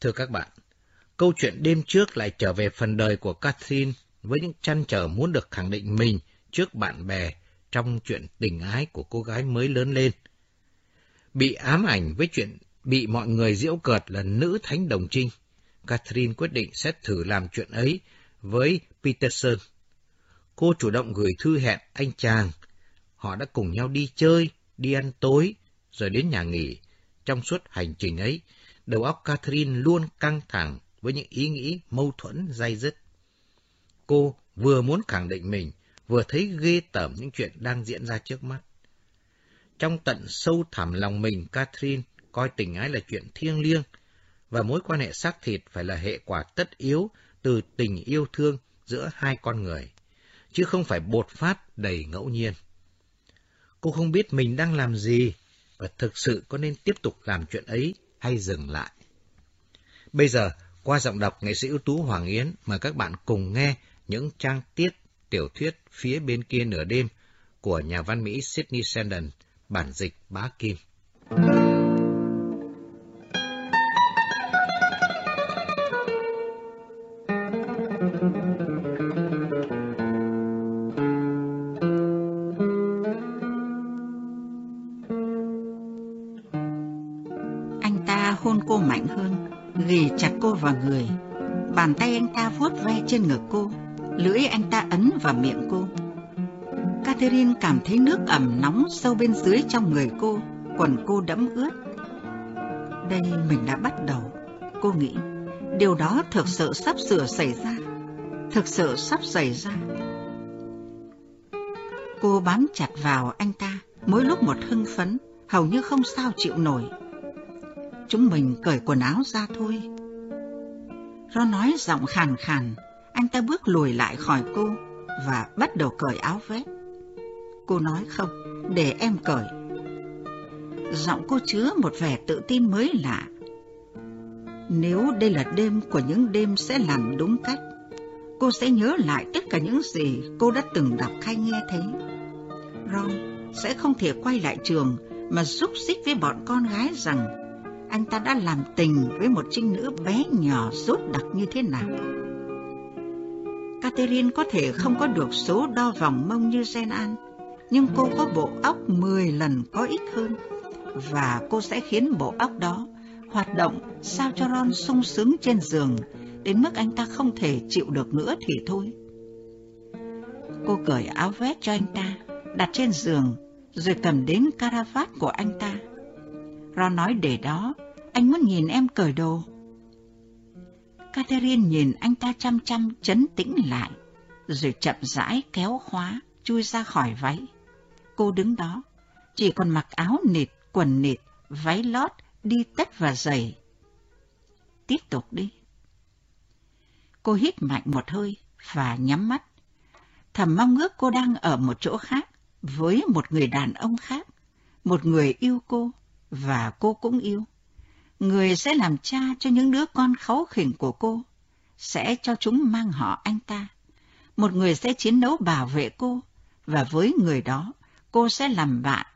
Thưa các bạn, câu chuyện đêm trước lại trở về phần đời của Catherine với những chăn trở muốn được khẳng định mình trước bạn bè trong chuyện tình ái của cô gái mới lớn lên. Bị ám ảnh với chuyện bị mọi người giễu cợt là nữ thánh đồng trinh, Catherine quyết định sẽ thử làm chuyện ấy với Peterson. Cô chủ động gửi thư hẹn anh chàng. Họ đã cùng nhau đi chơi, đi ăn tối, rồi đến nhà nghỉ. Trong suốt hành trình ấy, đầu óc Catherine luôn căng thẳng với những ý nghĩ mâu thuẫn dai dứt. Cô vừa muốn khẳng định mình, vừa thấy ghê tởm những chuyện đang diễn ra trước mắt. Trong tận sâu thẳm lòng mình, Catherine coi tình ái là chuyện thiêng liêng, và mối quan hệ xác thịt phải là hệ quả tất yếu từ tình yêu thương giữa hai con người, chứ không phải bột phát đầy ngẫu nhiên. Cô không biết mình đang làm gì, và thực sự có nên tiếp tục làm chuyện ấy hay dừng lại. Bây giờ, qua giọng đọc nghệ sĩ ưu tú Hoàng Yến, mời các bạn cùng nghe những trang tiết tiểu thuyết phía bên kia nửa đêm của nhà văn Mỹ Sydney Sheldon, bản dịch bá Kim. Sâu bên dưới trong người cô, quần cô đẫm ướt. Đây mình đã bắt đầu, cô nghĩ. Điều đó thực sự sắp sửa xảy ra. Thực sự sắp xảy ra. Cô bám chặt vào anh ta, mỗi lúc một hưng phấn, hầu như không sao chịu nổi. Chúng mình cởi quần áo ra thôi. Ro nói giọng khàn khàn, anh ta bước lùi lại khỏi cô và bắt đầu cởi áo vest. Cô nói không, để em cởi. Giọng cô chứa một vẻ tự tin mới lạ. Nếu đây là đêm của những đêm sẽ làm đúng cách, cô sẽ nhớ lại tất cả những gì cô đã từng đọc hay nghe thấy. Ron sẽ không thể quay lại trường mà xúc xích với bọn con gái rằng anh ta đã làm tình với một trinh nữ bé nhỏ rốt đặc như thế nào. Catherine có thể không có được số đo vòng mông như Gen An, nhưng cô có bộ óc 10 lần có ích hơn, và cô sẽ khiến bộ óc đó hoạt động sao cho Ron sung sướng trên giường, đến mức anh ta không thể chịu được nữa thì thôi. Cô cởi áo vest cho anh ta, đặt trên giường, rồi cầm đến caravat của anh ta. Ron nói để đó, anh muốn nhìn em cởi đồ. Catherine nhìn anh ta chăm chăm chấn tĩnh lại, rồi chậm rãi kéo khóa, chui ra khỏi váy. Cô đứng đó, chỉ còn mặc áo nịt, quần nịt, váy lót, đi tất và giày. Tiếp tục đi. Cô hít mạnh một hơi và nhắm mắt. Thầm mong ước cô đang ở một chỗ khác, với một người đàn ông khác, một người yêu cô, và cô cũng yêu. Người sẽ làm cha cho những đứa con kháu khỉnh của cô, sẽ cho chúng mang họ anh ta. Một người sẽ chiến đấu bảo vệ cô, và với người đó, cô sẽ làm bạn,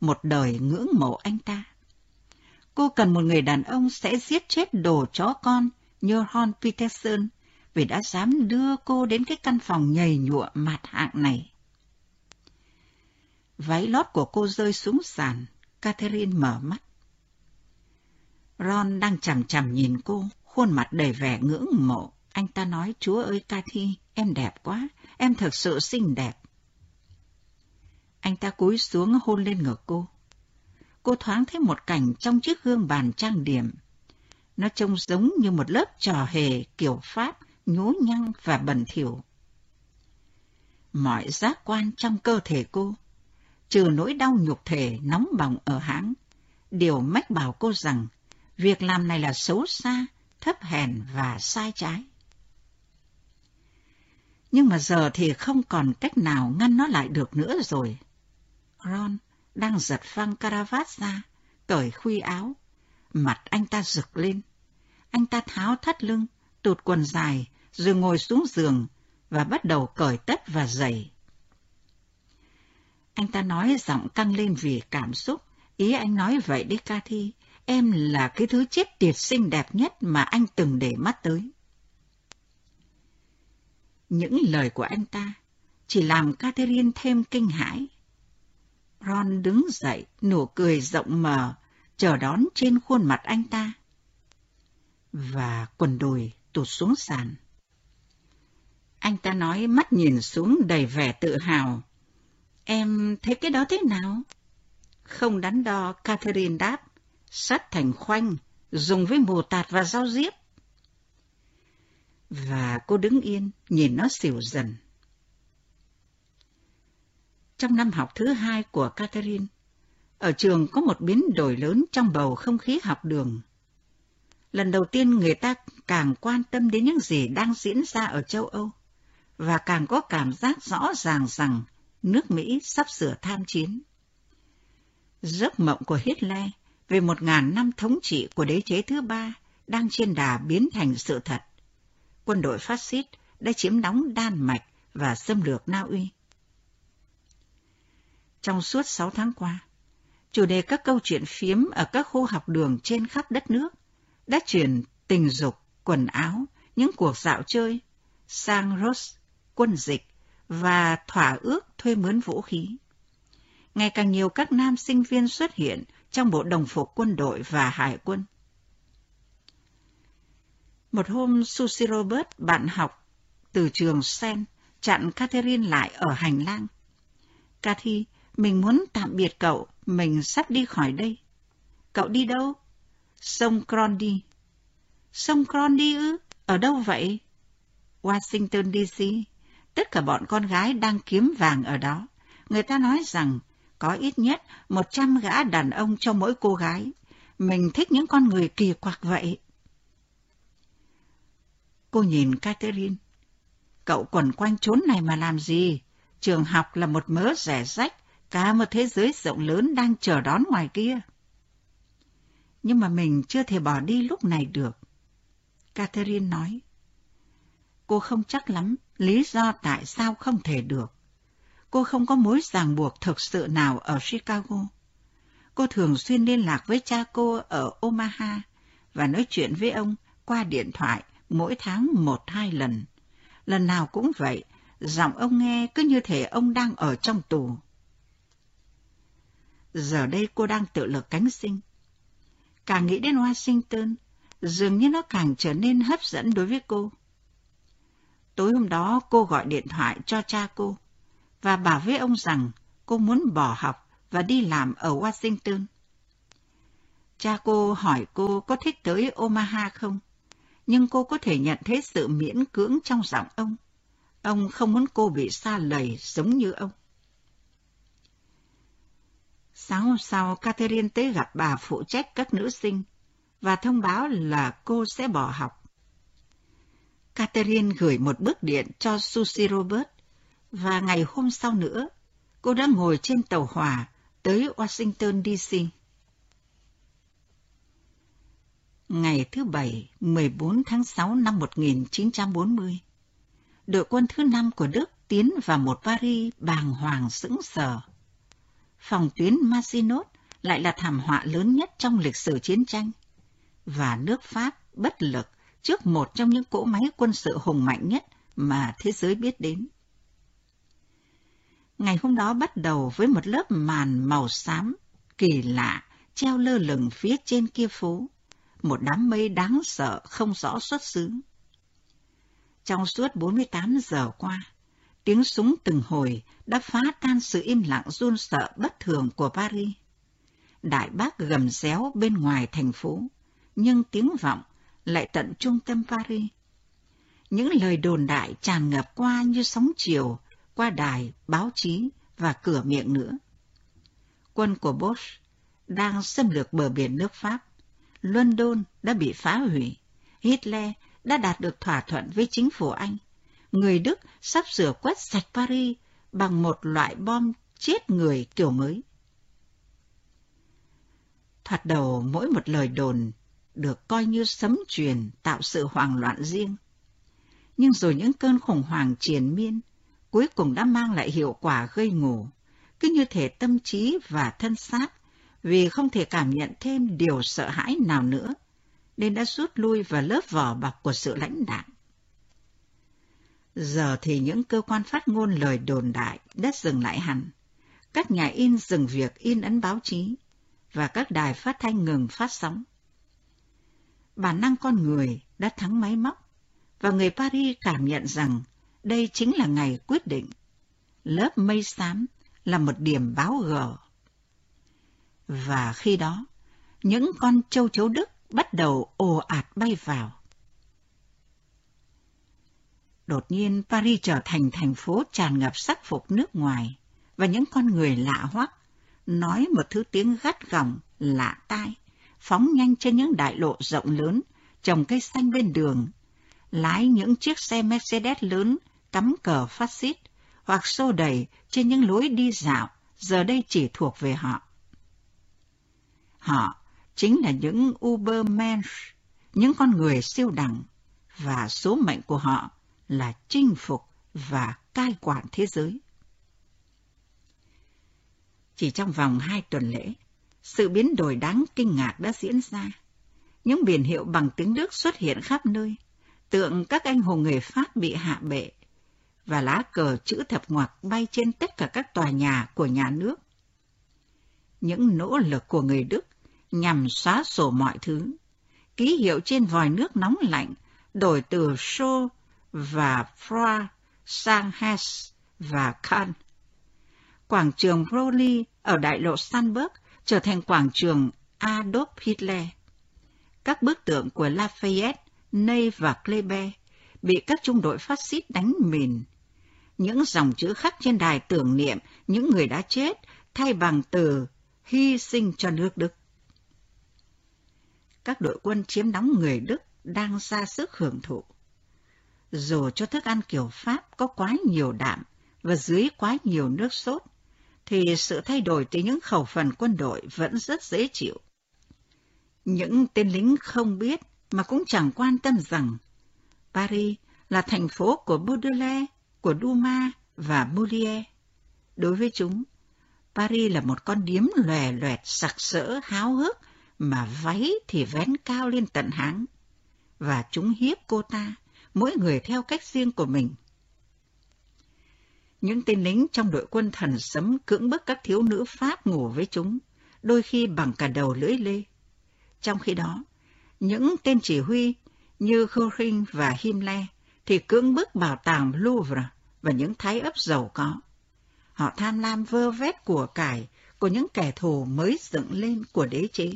một đời ngưỡng mộ anh ta. Cô cần một người đàn ông sẽ giết chết đồ chó con như Ron Peterson vì đã dám đưa cô đến cái căn phòng nhầy nhụa mạt hạng này. Váy lót của cô rơi xuống sàn, Catherine mở mắt. Ron đang chằm chằm nhìn cô, khuôn mặt đầy vẻ ngưỡng mộ. Anh ta nói, Chúa ơi Cathy, em đẹp quá, em thật sự xinh đẹp. Anh ta cúi xuống hôn lên ngực cô. Cô thoáng thấy một cảnh trong chiếc gương bàn trang điểm. Nó trông giống như một lớp trò hề kiểu Pháp, nhố nhăng và bẩn thỉu. Mọi giác quan trong cơ thể cô, trừ nỗi đau nhục thể nóng bỏng ở hãng, đều mách bảo cô rằng việc làm này là xấu xa, thấp hèn và sai trái. Nhưng mà giờ thì không còn cách nào ngăn nó lại được nữa rồi. Ron đang giật phăng caravat ra, cởi khuy áo. Mặt anh ta rực lên. Anh ta tháo thắt lưng, tụt quần dài, rồi ngồi xuống giường và bắt đầu cởi tất và giày. Anh ta nói giọng căng lên vì cảm xúc. Ý anh nói vậy đi Cathy, em là cái thứ chết tiệt xinh đẹp nhất mà anh từng để mắt tới. Những lời của anh ta chỉ làm Catherine thêm kinh hãi. Ron đứng dậy, nụ cười rộng mở, chờ đón trên khuôn mặt anh ta. Và quần đùi tụt xuống sàn. Anh ta nói mắt nhìn xuống đầy vẻ tự hào. Em thấy cái đó thế nào? Không đắn đo, Catherine đáp. Sắt thành khoanh, dùng với mù tạt và rau diếp. Và cô đứng yên, nhìn nó xỉu dần. Trong năm học thứ hai của Catherine, ở trường có một biến đổi lớn trong bầu không khí học đường. Lần đầu tiên người ta càng quan tâm đến những gì đang diễn ra ở châu Âu, và càng có cảm giác rõ ràng rằng nước Mỹ sắp sửa tham chiến. Giấc mộng của Hitler về một ngàn năm thống trị của đế chế thứ ba đang trên đà biến thành sự thật. Quân đội phát xít đã chiếm đóng Đan Mạch và xâm lược Na Uy. Trong suốt sáu tháng qua, chủ đề các câu chuyện phiếm ở các khu học đường trên khắp đất nước đã chuyển tình dục, quần áo, những cuộc dạo chơi sang rốt quân dịch và thỏa ước thuê mướn vũ khí. Ngày càng nhiều các nam sinh viên xuất hiện trong bộ đồng phục quân đội và hải quân. Một hôm, Susie Robert, bạn học từ trường Sen, chặn Catherine lại ở hành lang. Cathy, mình muốn tạm biệt cậu, mình sắp đi khỏi đây. Cậu đi đâu? Sông Grundy. Sông Grundy ư? Ở đâu vậy? Washington DC. Tất cả bọn con gái đang kiếm vàng ở đó. Người ta nói rằng có ít nhất một trăm gã đàn ông cho mỗi cô gái. Mình thích những con người kỳ quặc vậy. Cô nhìn Catherine. Cậu quẩn quanh chốn này mà làm gì? Trường học là một mớ rẻ rách, cả một thế giới rộng lớn đang chờ đón ngoài kia. Nhưng mà mình chưa thể bỏ đi lúc này được. Catherine nói. Cô không chắc lắm lý do tại sao không thể được cô không có mối ràng buộc thực sự nào ở Chicago. Cô thường xuyên liên lạc với cha cô ở Omaha và nói chuyện với ông qua điện thoại mỗi tháng một hai lần. Lần nào cũng vậy, giọng ông nghe cứ như thể ông đang ở trong tù. Giờ đây cô đang tự lực cánh sinh. Càng nghĩ đến Washington, dường như nó càng trở nên hấp dẫn đối với cô. Tối hôm đó cô gọi điện thoại cho cha cô và bảo với ông rằng cô muốn bỏ học và đi làm ở Washington. Cha cô hỏi cô có thích tới Omaha không, nhưng cô có thể nhận thấy sự miễn cưỡng trong giọng ông. Ông không muốn cô bị xa lầy giống như ông. Sáng hôm sau, Catherine tới gặp bà phụ trách các nữ sinh và thông báo là cô sẽ bỏ học. Catherine gửi một bức điện cho Susie Robert và ngày hôm sau nữa, cô đã ngồi trên tàu hỏa tới Washington DC. Ngày thứ Bảy, 14 tháng 6 năm 1940, đội quân thứ năm của Đức tiến vào một Paris bàng hoàng sững sờ. Phòng tuyến Maginot lại là thảm họa lớn nhất trong lịch sử chiến tranh, và nước Pháp bất lực trước một trong những cỗ máy quân sự hùng mạnh nhất mà thế giới biết đến. Ngày hôm đó bắt đầu với một lớp màn màu xám, kỳ lạ, treo lơ lửng phía trên kia phố. Một đám mây đáng sợ không rõ xuất xứ. Trong suốt 48 giờ qua, tiếng súng từng hồi đã phá tan sự im lặng run sợ bất thường của Paris. Đại bác gầm réo bên ngoài thành phố, nhưng tiếng vọng lại tận trung tâm Paris. Những lời đồn đại tràn ngập qua như sóng chiều, qua đài, báo chí và cửa miệng nữa. Quân của Bosch đang xâm lược bờ biển nước Pháp. London đã bị phá hủy. Hitler đã đạt được thỏa thuận với chính phủ Anh. Người Đức sắp sửa quét sạch Paris bằng một loại bom chết người kiểu mới. Thoạt đầu mỗi một lời đồn được coi như sấm truyền tạo sự hoang loạn riêng. Nhưng rồi những cơn khủng hoảng triền miên cuối cùng đã mang lại hiệu quả gây ngủ, cứ như thể tâm trí và thân xác vì không thể cảm nhận thêm điều sợ hãi nào nữa, nên đã rút lui vào lớp vỏ bọc của sự lãnh đạo. Giờ thì những cơ quan phát ngôn lời đồn đại đã dừng lại hẳn. Các nhà in dừng việc in ấn báo chí và các đài phát thanh ngừng phát sóng. Bản năng con người đã thắng máy móc và người Paris cảm nhận rằng đây chính là ngày quyết định. Lớp mây xám là một điểm báo gờ. Và khi đó, những con châu chấu Đức bắt đầu ồ ạt bay vào. Đột nhiên Paris trở thành thành phố tràn ngập sắc phục nước ngoài và những con người lạ hoắc, nói một thứ tiếng gắt gỏng, lạ tai, phóng nhanh trên những đại lộ rộng lớn, trồng cây xanh bên đường, lái những chiếc xe Mercedes lớn cắm cờ phát xít hoặc xô đẩy trên những lối đi dạo giờ đây chỉ thuộc về họ. Họ chính là những Ubermensch, những con người siêu đẳng, và số mệnh của họ là chinh phục và cai quản thế giới. Chỉ trong vòng hai tuần lễ, sự biến đổi đáng kinh ngạc đã diễn ra. Những biển hiệu bằng tiếng Đức xuất hiện khắp nơi, tượng các anh hùng người Pháp bị hạ bệ, và lá cờ chữ thập ngoặc bay trên tất cả các tòa nhà của nhà nước. Những nỗ lực của người Đức nhằm xóa sổ mọi thứ. Ký hiệu trên vòi nước nóng lạnh đổi từ show và Fra sang và Khan. Quảng trường Broly ở đại lộ Sandburg trở thành quảng trường Adolf Hitler. Các bức tượng của Lafayette, Ney và Kleber bị các trung đội phát xít đánh mìn. Những dòng chữ khắc trên đài tưởng niệm những người đã chết thay bằng từ hy sinh cho nước Đức. Các đội quân chiếm đóng người Đức đang ra sức hưởng thụ. Dù cho thức ăn kiểu Pháp có quá nhiều đạm và dưới quá nhiều nước sốt, thì sự thay đổi từ những khẩu phần quân đội vẫn rất dễ chịu. Những tên lính không biết mà cũng chẳng quan tâm rằng Paris là thành phố của Baudelaire, của Dumas và Molière. Đối với chúng, Paris là một con điếm lòe loẹt sặc sỡ háo hức mà váy thì vén cao lên tận háng. Và chúng hiếp cô ta, mỗi người theo cách riêng của mình. Những tên lính trong đội quân thần sấm cưỡng bức các thiếu nữ Pháp ngủ với chúng, đôi khi bằng cả đầu lưỡi lê. Trong khi đó, những tên chỉ huy như Göring và Himmler thì cưỡng bức bảo tàng Louvre và những thái ấp giàu có. Họ tham lam vơ vét của cải của những kẻ thù mới dựng lên của đế chế.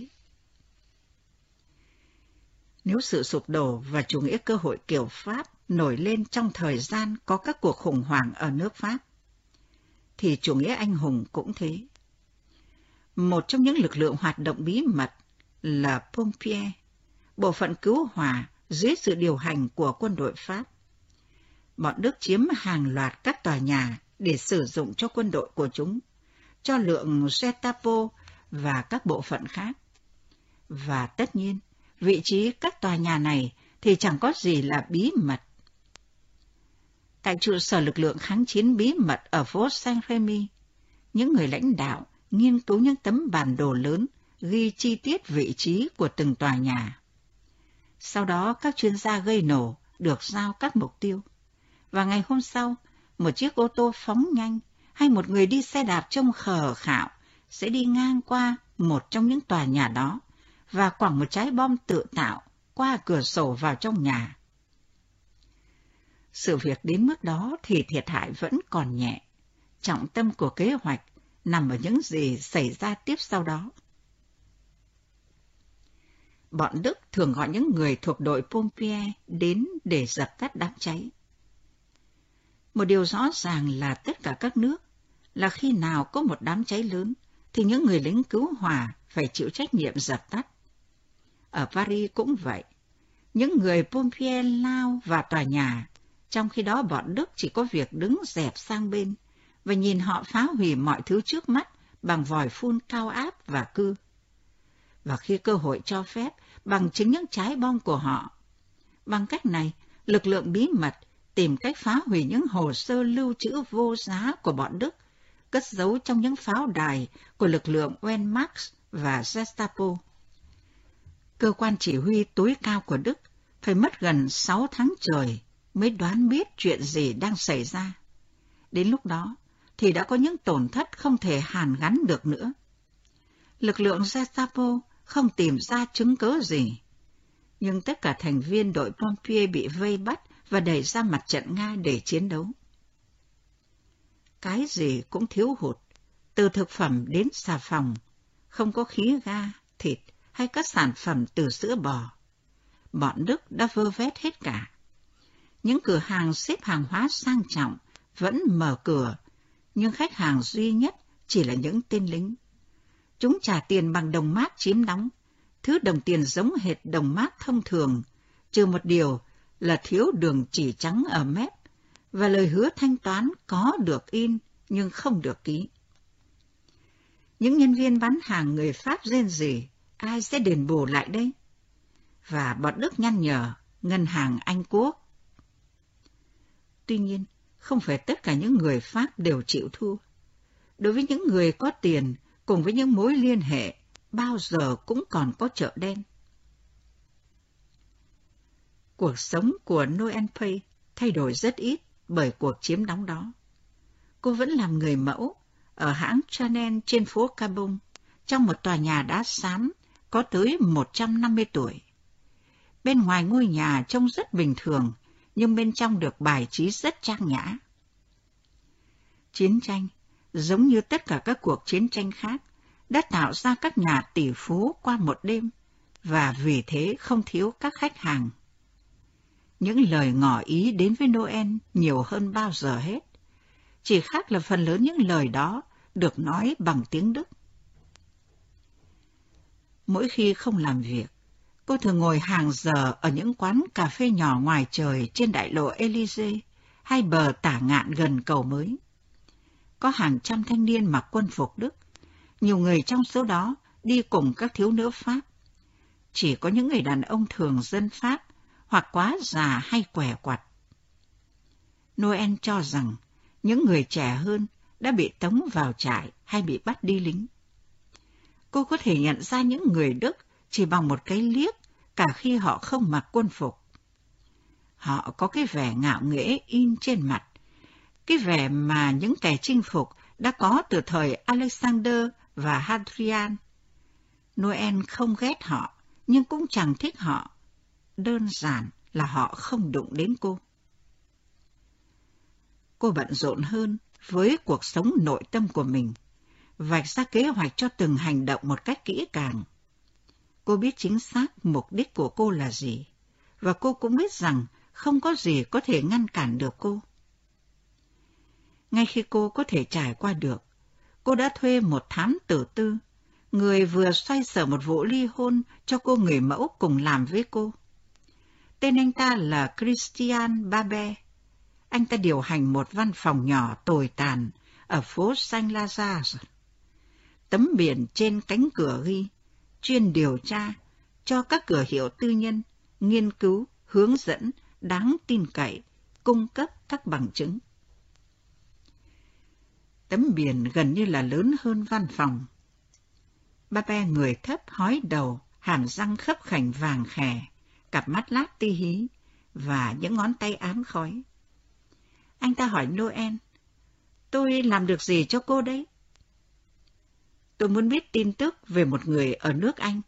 Nếu sự sụp đổ và chủ nghĩa cơ hội kiểu Pháp nổi lên trong thời gian có các cuộc khủng hoảng ở nước Pháp, thì chủ nghĩa anh hùng cũng thế. Một trong những lực lượng hoạt động bí mật là Pompier, bộ phận cứu hỏa dưới sự điều hành của quân đội Pháp. Bọn Đức chiếm hàng loạt các tòa nhà để sử dụng cho quân đội của chúng, cho lượng Gestapo và các bộ phận khác. Và tất nhiên, vị trí các tòa nhà này thì chẳng có gì là bí mật. Tại trụ sở lực lượng kháng chiến bí mật ở phố Saint-Rémy, những người lãnh đạo nghiên cứu những tấm bản đồ lớn ghi chi tiết vị trí của từng tòa nhà. Sau đó các chuyên gia gây nổ được giao các mục tiêu. Và ngày hôm sau, một chiếc ô tô phóng nhanh hay một người đi xe đạp trông khờ khạo sẽ đi ngang qua một trong những tòa nhà đó và quẳng một trái bom tự tạo qua cửa sổ vào trong nhà. Sự việc đến mức đó thì thiệt hại vẫn còn nhẹ. Trọng tâm của kế hoạch nằm ở những gì xảy ra tiếp sau đó. Bọn Đức thường gọi những người thuộc đội Pompier đến để dập tắt đám cháy. Một điều rõ ràng là tất cả các nước, là khi nào có một đám cháy lớn thì những người lính cứu hỏa phải chịu trách nhiệm dập tắt. Ở Paris cũng vậy. Những người Pompier lao vào tòa nhà, trong khi đó bọn Đức chỉ có việc đứng dẹp sang bên và nhìn họ phá hủy mọi thứ trước mắt bằng vòi phun cao áp và cư. Và khi cơ hội cho phép, bằng chính những trái bom của họ. Bằng cách này, lực lượng bí mật tìm cách phá hủy những hồ sơ lưu trữ vô giá của bọn Đức, cất giấu trong những pháo đài của lực lượng Wehrmacht và Gestapo. Cơ quan chỉ huy tối cao của Đức phải mất gần 6 tháng trời mới đoán biết chuyện gì đang xảy ra. Đến lúc đó thì đã có những tổn thất không thể hàn gắn được nữa. Lực lượng Gestapo không tìm ra chứng cứ gì, nhưng tất cả thành viên đội Pompier bị vây bắt và đẩy ra mặt trận Nga để chiến đấu. Cái gì cũng thiếu hụt, từ thực phẩm đến xà phòng, không có khí ga, thịt hay các sản phẩm từ sữa bò. Bọn Đức đã vơ vét hết cả. Những cửa hàng xếp hàng hóa sang trọng vẫn mở cửa, nhưng khách hàng duy nhất chỉ là những tên lính. Chúng trả tiền bằng đồng mát chiếm đóng, thứ đồng tiền giống hệt đồng mát thông thường, trừ một điều là thiếu đường chỉ trắng ở mép và lời hứa thanh toán có được in nhưng không được ký. Những nhân viên bán hàng người Pháp rên rỉ, ai sẽ đền bù lại đây? Và bọn Đức nhăn nhở, ngân hàng Anh Quốc. Tuy nhiên, không phải tất cả những người Pháp đều chịu thua. Đối với những người có tiền, cùng với những mối liên hệ, bao giờ cũng còn có chợ đen. Cuộc sống của Noel Pay thay đổi rất ít bởi cuộc chiếm đóng đó. Cô vẫn làm người mẫu ở hãng Chanel trên phố Cabong, trong một tòa nhà đá xám có tới 150 tuổi. Bên ngoài ngôi nhà trông rất bình thường, nhưng bên trong được bài trí rất trang nhã. Chiến tranh, giống như tất cả các cuộc chiến tranh khác, đã tạo ra các nhà tỷ phú qua một đêm, và vì thế không thiếu các khách hàng. Những lời ngỏ ý đến với Noel nhiều hơn bao giờ hết. Chỉ khác là phần lớn những lời đó được nói bằng tiếng Đức. Mỗi khi không làm việc, cô thường ngồi hàng giờ ở những quán cà phê nhỏ ngoài trời trên đại lộ Elysee hay bờ tả ngạn gần cầu mới. Có hàng trăm thanh niên mặc quân phục Đức, nhiều người trong số đó đi cùng các thiếu nữ Pháp. Chỉ có những người đàn ông thường dân Pháp hoặc quá già hay què quặt. Noel cho rằng những người trẻ hơn đã bị tống vào trại hay bị bắt đi lính. Cô có thể nhận ra những người Đức chỉ bằng một cái liếc cả khi họ không mặc quân phục. Họ có cái vẻ ngạo nghễ in trên mặt, cái vẻ mà những kẻ chinh phục đã có từ thời Alexander và Hadrian. Noel không ghét họ, nhưng cũng chẳng thích họ. Đơn giản là họ không đụng đến cô. Cô bận rộn hơn với cuộc sống nội tâm của mình, vạch ra kế hoạch cho từng hành động một cách kỹ càng. Cô biết chính xác mục đích của cô là gì, và cô cũng biết rằng không có gì có thể ngăn cản được cô. Ngay khi cô có thể trải qua được, cô đã thuê một thám tử tư, người vừa xoay sở một vụ ly hôn cho cô người mẫu cùng làm với cô. Tên anh ta là Christian Babe. Anh ta điều hành một văn phòng nhỏ tồi tàn ở phố Saint Lazare. Tấm biển trên cánh cửa ghi, chuyên điều tra cho các cửa hiệu tư nhân, nghiên cứu, hướng dẫn, đáng tin cậy, cung cấp các bằng chứng. Tấm biển gần như là lớn hơn văn phòng. Ba be người thấp hói đầu, hàm răng khớp khảnh vàng khè, cặp mắt lát ti hí và những ngón tay ám khói. Anh ta hỏi Noel, tôi làm được gì cho cô đấy? Tôi muốn biết tin tức về một người ở nước Anh.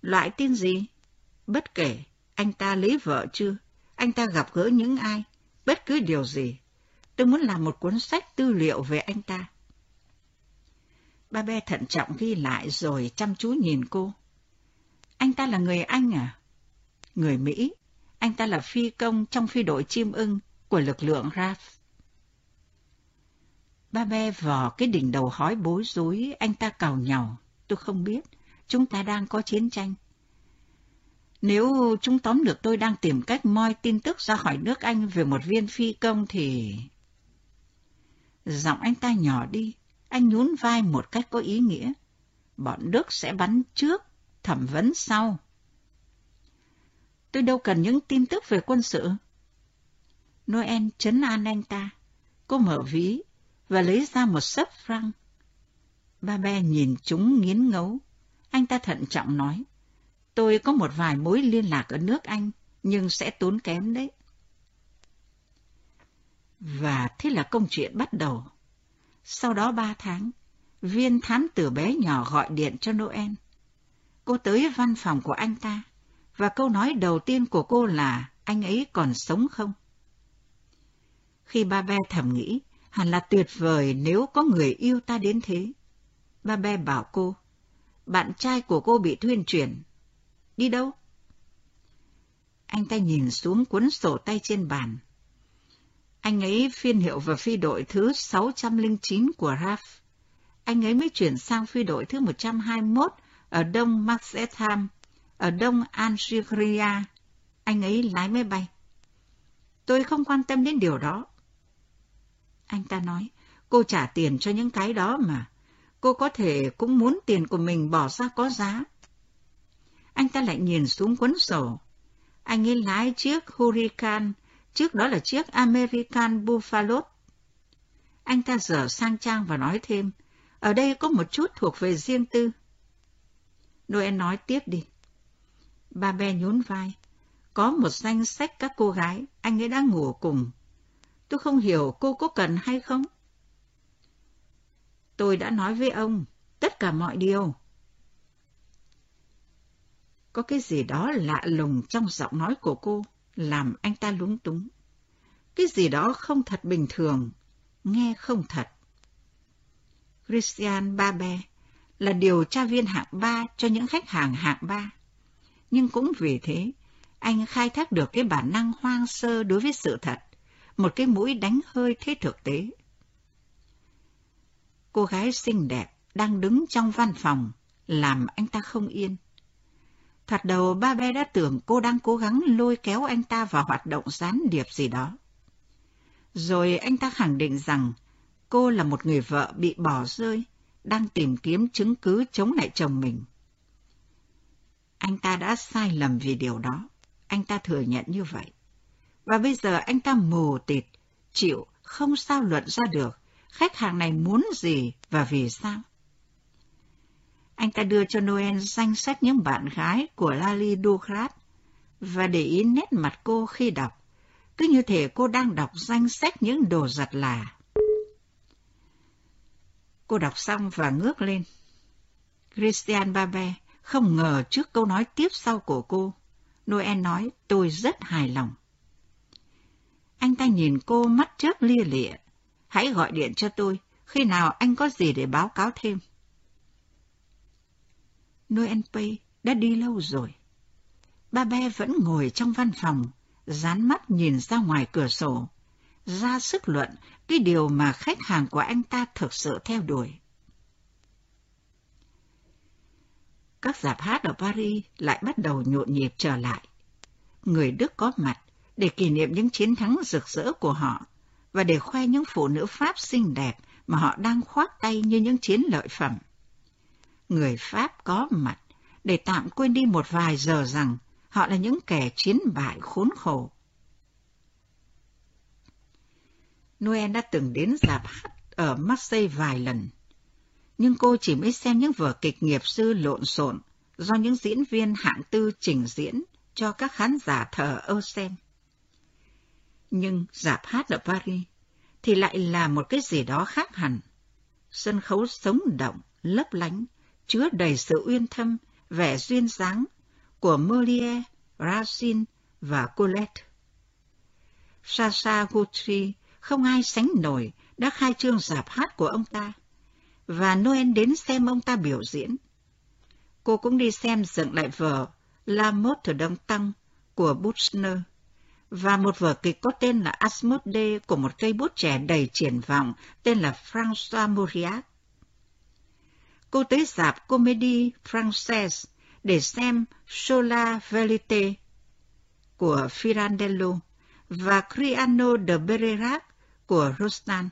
Loại tin gì? Bất kể anh ta lấy vợ chưa, anh ta gặp gỡ những ai, bất cứ điều gì. Tôi muốn làm một cuốn sách tư liệu về anh ta. Ba be thận trọng ghi lại rồi chăm chú nhìn cô. Anh ta là người Anh à? Người Mỹ. Anh ta là phi công trong phi đội chim ưng của lực lượng RAF. Ba be vò cái đỉnh đầu hói bối rối, anh ta cào nhào. Tôi không biết, chúng ta đang có chiến tranh. Nếu chúng tóm được tôi đang tìm cách moi tin tức ra khỏi nước Anh về một viên phi công thì... Giọng anh ta nhỏ đi, anh nhún vai một cách có ý nghĩa. Bọn Đức sẽ bắn trước, thẩm vấn sau. Tôi đâu cần những tin tức về quân sự. Noel chấn an anh ta. Cô mở ví và lấy ra một sấp franc. Ba Be nhìn chúng nghiến ngấu. Anh ta thận trọng nói, tôi có một vài mối liên lạc ở nước Anh, nhưng sẽ tốn kém đấy. Và thế là công chuyện bắt đầu. Sau đó ba tháng, viên thám tử bé nhỏ gọi điện cho Noel. Cô tới văn phòng của anh ta, và câu nói đầu tiên của cô là anh ấy còn sống không? Khi ba Be thầm nghĩ, hẳn là tuyệt vời nếu có người yêu ta đến thế. Ba Be bảo cô, bạn trai của cô bị thuyên chuyển. Đi đâu? Anh ta nhìn xuống cuốn sổ tay trên bàn. Anh ấy phiên hiệu và phi đội thứ 609 của RAF. Anh ấy mới chuyển sang phi đội thứ 121 ở đông Maxetham, ở đông Algeria. Anh ấy lái máy bay. Tôi không quan tâm đến điều đó. Anh ta nói, cô trả tiền cho những cái đó mà. Cô có thể cũng muốn tiền của mình bỏ ra có giá. Anh ta lại nhìn xuống cuốn sổ. Anh ấy lái chiếc Hurricane, trước đó là chiếc American Buffalo. Anh ta dở sang trang và nói thêm, ở đây có một chút thuộc về riêng tư. Noel nói tiếp đi. Ba Be nhún vai. Có một danh sách các cô gái, anh ấy đang ngủ cùng. Tôi không hiểu cô có cần hay không? Tôi đã nói với ông tất cả mọi điều. Có cái gì đó lạ lùng trong giọng nói của cô, làm anh ta lúng túng. Cái gì đó không thật bình thường, nghe không thật. Christian Babe là điều tra viên hạng ba cho những khách hàng hạng ba. Nhưng cũng vì thế, anh khai thác được cái bản năng hoang sơ đối với sự thật, một cái mũi đánh hơi thế thực tế. Cô gái xinh đẹp đang đứng trong văn phòng, làm anh ta không yên. Thoạt đầu ba bé đã tưởng cô đang cố gắng lôi kéo anh ta vào hoạt động gián điệp gì đó. Rồi anh ta khẳng định rằng cô là một người vợ bị bỏ rơi, đang tìm kiếm chứng cứ chống lại chồng mình. Anh ta đã sai lầm vì điều đó. Anh ta thừa nhận như vậy. Và bây giờ anh ta mù tịt, chịu, không sao luận ra được khách hàng này muốn gì và vì sao. Anh ta đưa cho Noel danh sách những bạn gái của Lali Ducrat và để ý nét mặt cô khi đọc, cứ như thể cô đang đọc danh sách những đồ giặt là. Cô đọc xong và ngước lên. Christian Babe không ngờ trước câu nói tiếp sau của cô. Noel nói, tôi rất hài lòng. Anh ta nhìn cô mắt chớp lia lịa. Hãy gọi điện cho tôi, khi nào anh có gì để báo cáo thêm. Noel Pay đã đi lâu rồi. Ba Be vẫn ngồi trong văn phòng, dán mắt nhìn ra ngoài cửa sổ, ra sức luận cái điều mà khách hàng của anh ta thực sự theo đuổi. Các dạp hát ở Paris lại bắt đầu nhộn nhịp trở lại. Người Đức có mặt để kỷ niệm những chiến thắng rực rỡ của họ và để khoe những phụ nữ Pháp xinh đẹp mà họ đang khoác tay như những chiến lợi phẩm. Người Pháp có mặt để tạm quên đi một vài giờ rằng họ là những kẻ chiến bại khốn khổ. Noel đã từng đến dạp hát ở Marseille vài lần, nhưng cô chỉ mới xem những vở kịch nghiệp sư lộn xộn do những diễn viên hạng tư trình diễn cho các khán giả thờ ơ xem. Nhưng dạp hát ở Paris thì lại là một cái gì đó khác hẳn. Sân khấu sống động, lấp lánh, chứa đầy sự uyên thâm, vẻ duyên dáng của Molière, Racine và Colette. Sasha Guthrie không ai sánh nổi đã khai trương dạp hát của ông ta, và Noel đến xem ông ta biểu diễn. Cô cũng đi xem dựng lại vở La Mothe Đông Tăng của Buchner và một vở kịch có tên là Asmodee của một cây bút trẻ đầy triển vọng tên là François Mauriac. Cô tới dạp Comédie Française để xem Sola Verite của Firandello và Criano de Bergerac của Rostand.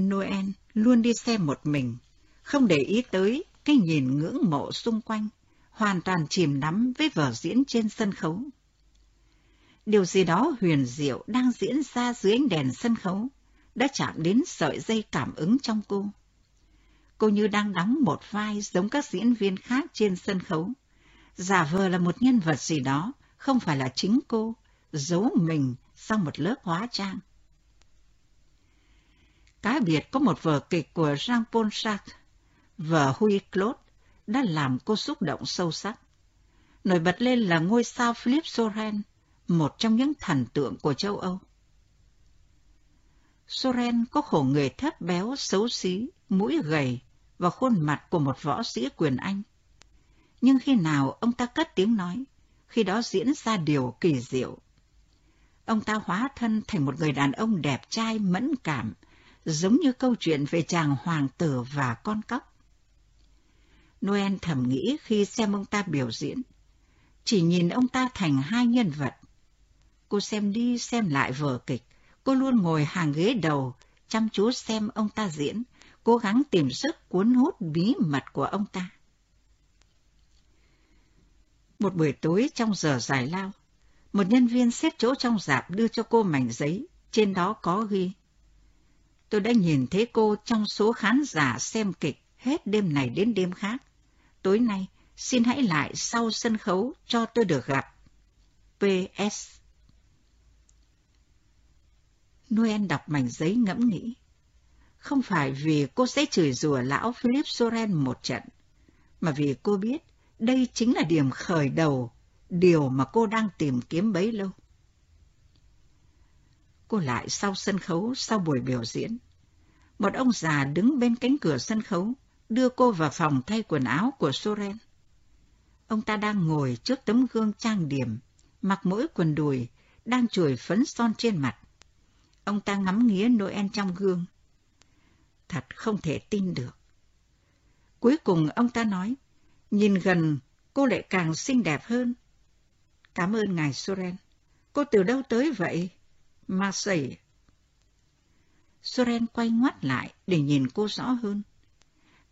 Noel luôn đi xem một mình, không để ý tới cái nhìn ngưỡng mộ xung quanh, hoàn toàn chìm đắm với vở diễn trên sân khấu điều gì đó huyền diệu đang diễn ra dưới ánh đèn sân khấu đã chạm đến sợi dây cảm ứng trong cô. Cô như đang đóng một vai giống các diễn viên khác trên sân khấu. Giả vờ là một nhân vật gì đó, không phải là chính cô, giấu mình sau một lớp hóa trang. Cá biệt có một vở kịch của Jean-Paul Sartre, vở Huy Claude, đã làm cô xúc động sâu sắc. Nổi bật lên là ngôi sao Philip Soren, một trong những thần tượng của châu Âu. Soren có khổ người thấp béo, xấu xí, mũi gầy và khuôn mặt của một võ sĩ quyền Anh. Nhưng khi nào ông ta cất tiếng nói, khi đó diễn ra điều kỳ diệu. Ông ta hóa thân thành một người đàn ông đẹp trai mẫn cảm, giống như câu chuyện về chàng hoàng tử và con cóc. Noel thầm nghĩ khi xem ông ta biểu diễn, chỉ nhìn ông ta thành hai nhân vật. Cô xem đi xem lại vở kịch, cô luôn ngồi hàng ghế đầu, chăm chú xem ông ta diễn, cố gắng tìm sức cuốn hút bí mật của ông ta. Một buổi tối trong giờ giải lao, một nhân viên xếp chỗ trong dạp đưa cho cô mảnh giấy, trên đó có ghi. Tôi đã nhìn thấy cô trong số khán giả xem kịch hết đêm này đến đêm khác. Tối nay, xin hãy lại sau sân khấu cho tôi được gặp. P.S. Noel đọc mảnh giấy ngẫm nghĩ. Không phải vì cô sẽ chửi rủa lão Philip Soren một trận, mà vì cô biết đây chính là điểm khởi đầu, điều mà cô đang tìm kiếm bấy lâu. Cô lại sau sân khấu sau buổi biểu diễn. Một ông già đứng bên cánh cửa sân khấu, đưa cô vào phòng thay quần áo của Soren. Ông ta đang ngồi trước tấm gương trang điểm, mặc mỗi quần đùi, đang chùi phấn son trên mặt. Ông ta ngắm nghía Noel trong gương. Thật không thể tin được. Cuối cùng ông ta nói, nhìn gần cô lại càng xinh đẹp hơn. Cảm ơn ngài Soren. Cô từ đâu tới vậy? Marseille. Soren quay ngoắt lại để nhìn cô rõ hơn.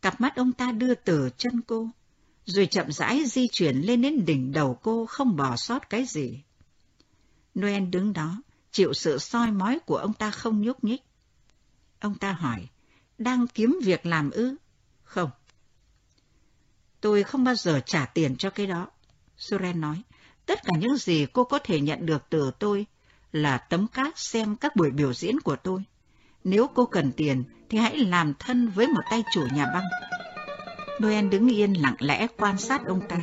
Cặp mắt ông ta đưa từ chân cô, rồi chậm rãi di chuyển lên đến đỉnh đầu cô không bỏ sót cái gì. Noel đứng đó, chịu sự soi mói của ông ta không nhúc nhích. Ông ta hỏi, đang kiếm việc làm ư? Không. Tôi không bao giờ trả tiền cho cái đó. Soren nói, tất cả những gì cô có thể nhận được từ tôi là tấm cát xem các buổi biểu diễn của tôi. Nếu cô cần tiền thì hãy làm thân với một tay chủ nhà băng. Noel đứng yên lặng lẽ quan sát ông ta.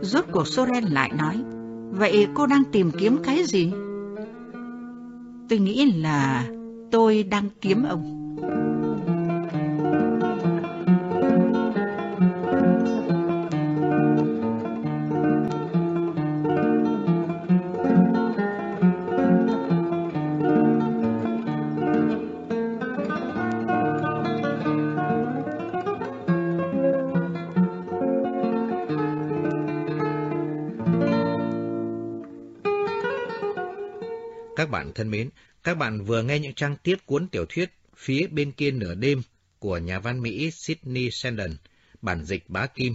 Rốt cuộc Soren lại nói, vậy cô đang tìm kiếm cái gì? Tôi nghĩ là tôi đang kiếm ông. Các bạn thân mến, các bạn vừa nghe những trang tiết cuốn tiểu thuyết Phía bên kia nửa đêm của nhà văn Mỹ Sydney Sheldon, bản dịch bá Kim.